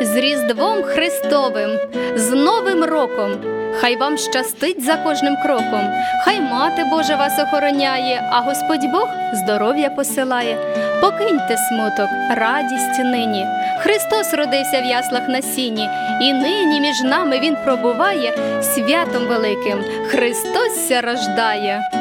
з Різдвом Христовим, з Новим роком. Хай вам щастить за кожним кроком, хай мати Божа вас охороняє, а Господь Бог здоров'я посилає. Покиньте смуток, радість нині. Христос родився в яслах на сіні, і нині між нами Він пробуває святом великим. Христос ся рождає.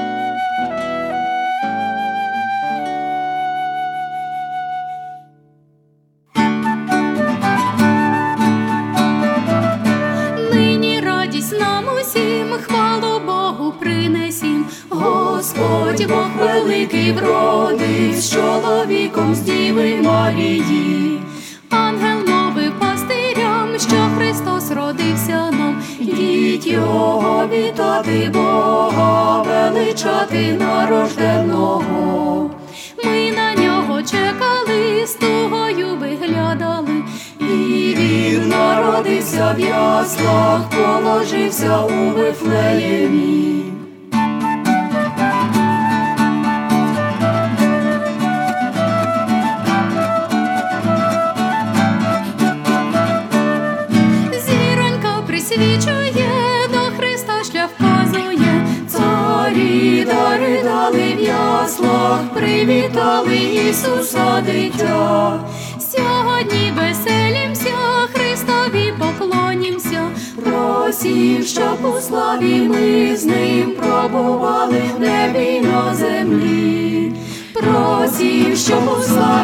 Усім, хвалу Богу принесім. Господь Бог великий вроди, з чоловіком з Діви Марії. Ангел мовив пастирям, що Христос родився нам. Йдіть його вітати Бога, величати нарожденого. Народився в яслах, положився у Вифлеємі. Зіронька присвічує, до Христа шлях вказує, царі дари дали в яслах, привітали Ісуса дитя. Просім, щоб у славі ми з ним пробували в небі на землі. Просім, щоб у славі